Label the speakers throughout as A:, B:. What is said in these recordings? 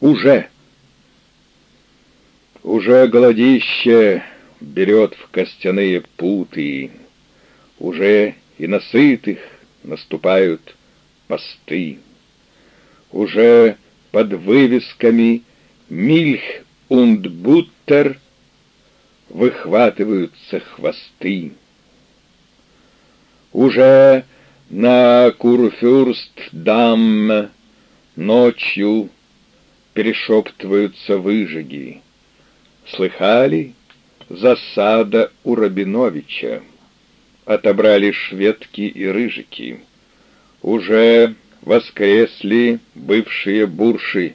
A: Уже. Уже голодище берет в костяные путы, Уже и на сытых наступают посты. Уже под вывесками «Мильх und Буттер» выхватываются хвосты. Уже на Курфюрст-дам ночью перешептываются выжиги. Слыхали? Засада у Рабиновича. Отобрали шведки и рыжики. Уже воскресли бывшие бурши,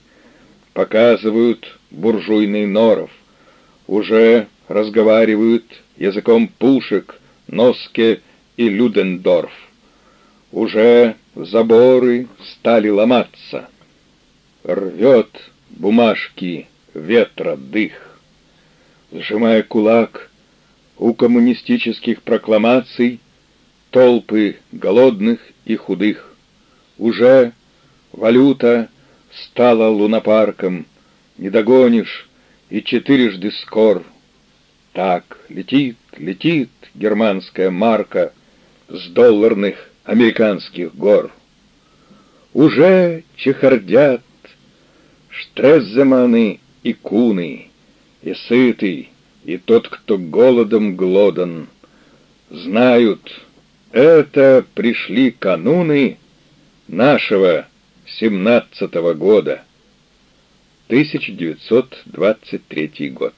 A: показывают буржуйный норов. Уже разговаривают языком пушек, Носке и Людендорф. Уже заборы стали ломаться. Рвет бумажки ветра дых. Сжимая кулак, у коммунистических прокламаций толпы голодных и худых. Уже валюта стала лунопарком, не догонишь и четырежды скор. Так летит, летит германская марка с долларных американских гор. Уже чехардят штрезземаны и куны, и сытый, и тот, кто голодом глодан, знают, это пришли кануны нашего семнадцатого года. 1923 год.